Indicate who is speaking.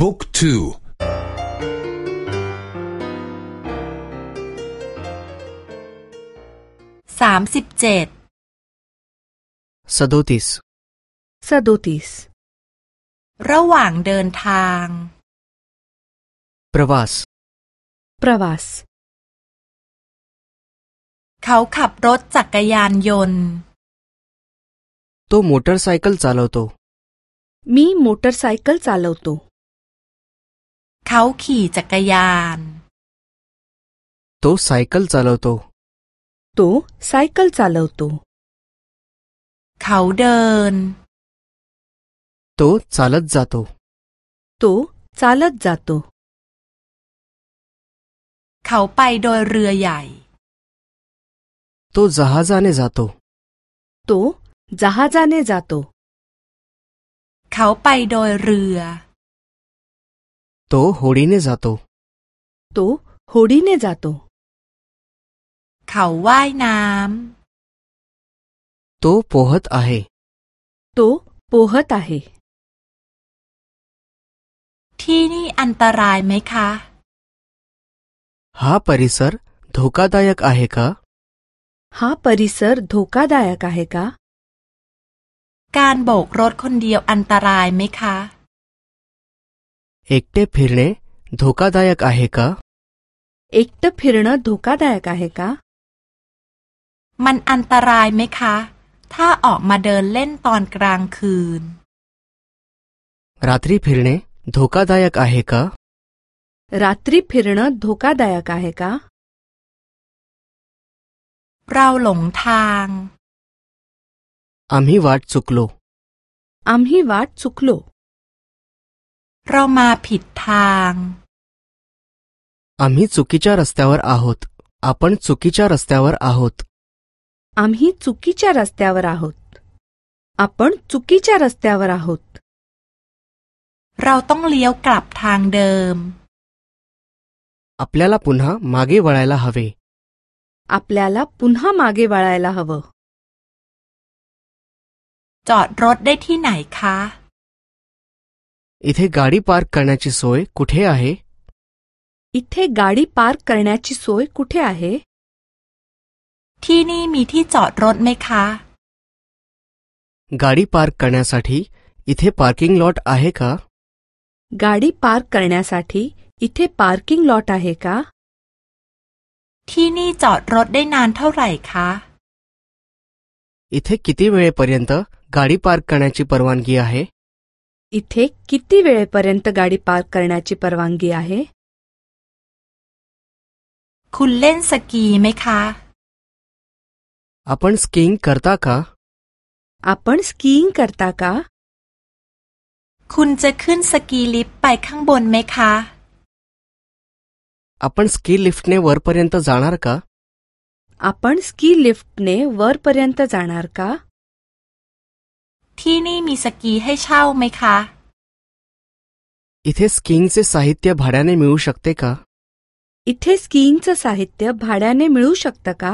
Speaker 1: บุ๊กทู
Speaker 2: สามสิบเจ็ด
Speaker 3: सदोतीस
Speaker 4: सदोतीस
Speaker 2: ระหว่างเดินทาง
Speaker 3: प्रवास
Speaker 4: प्रवास
Speaker 2: เขาขับรถจักรยานยนต์
Speaker 3: तो मोटरसायकल चालवतो
Speaker 4: मी मोटरसायकल चालवतो
Speaker 2: เขาขี่จักรยาน
Speaker 3: तो सायकल चालवतो
Speaker 4: तो सायकल चालवतो
Speaker 2: เขาเดิน
Speaker 3: तो चालत जातो
Speaker 4: तो चालत जातो
Speaker 2: เขาไปโดยเรือใหญ่
Speaker 3: तो जहाजाने जातो
Speaker 4: तो जहाजाने जातो
Speaker 2: เขาไปโดยเรือ
Speaker 3: तो होडीने जातो
Speaker 4: तो होडीने जातो
Speaker 2: เขาว่ายน้
Speaker 3: तो पोहत आहे
Speaker 4: तो पोहत आहे ำ
Speaker 2: ที่นี่อันตรายไหมคะ
Speaker 3: हा परिसर धोकादायक आहे का
Speaker 4: हा परिसर धोकादायक आहे का
Speaker 2: การโบกรถคนเดียวอันตรายไหมคะ
Speaker 3: एकटे फिरणे धोकादायक आहे का
Speaker 4: एकटं फिरणं धोकादायक आहे का
Speaker 2: มันอันตรายไหมคะ ถ้าออกมาเดินเล่นตอนกลางคืน
Speaker 3: रात्री फिरणे धोकादायक आहे का
Speaker 4: रात्री फिरणं धोकादायक आहे का
Speaker 2: เราหลงทาง
Speaker 3: आम्ही वाट चुकलो
Speaker 4: आम्ही वाट चुकलो
Speaker 2: เรามาผิดทาง
Speaker 3: आम्ही चुकीच्या रस्त्यावर आहोत आपण चुकीच्या रस्त्यावर आहोत
Speaker 4: आम्ही चुकीच्या रस्त्यावर आहोत आपण चुकीच्या रस्त्यावर आहोत
Speaker 2: เราต้องเลี้ยวกลับทางเดิม
Speaker 3: आपल्याला पुन्हा मागे वळायला हवे
Speaker 4: आपल्याला पुन्हा मागे वळायला हवं
Speaker 2: จอดรถได้ที่ไหนคะ
Speaker 3: इथे गाडी पार्क करण्याची सोय कुठे आहे
Speaker 4: इथे गाडी पार्क करण्याची सोय कुठे आहे
Speaker 2: ที่นี่มีที่จอดรถไหมคะ
Speaker 3: गाडी पार्क करण्यासाठी इथे पार्किंग लॉट आहे का
Speaker 4: गाडी पार्क करण्यासाठी इथे पार्किंग लॉट आहे का
Speaker 2: ที่นี่จอดรถได้นานเท่าไหร่คะ
Speaker 3: इथे किती वेळेपर्यंत गाडी पार्क करण्याची परवानगी आहे
Speaker 4: इथे किती वेळेपर्यंत गाडी पार्क करण्याची परवानगी आहे
Speaker 2: คุณเล่นสกีไหมคะ
Speaker 3: आपण स्कीइंग करता का
Speaker 4: आपण स्कीइंग करता का
Speaker 2: คุณจะขึ้นสกีลิฟต์ไปข้างบนไหมคะ
Speaker 3: आपण स्की लिफ्टने वरपर्यंत जाणार का
Speaker 4: आपण स्की लिफ्टने वरपर्यंत जाणार का
Speaker 2: ที่นี่มีสกีให้เช่าไหมคะ
Speaker 3: इथे स्कीइंगचे साहित्य भाड्याने मिळू शकते का
Speaker 4: इथे स्कीइंगचं साहित्य भाड्याने मिळू शकतं का